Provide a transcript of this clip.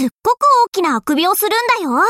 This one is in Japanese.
すっごく大きなあくびをするんだよ。